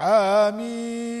حميم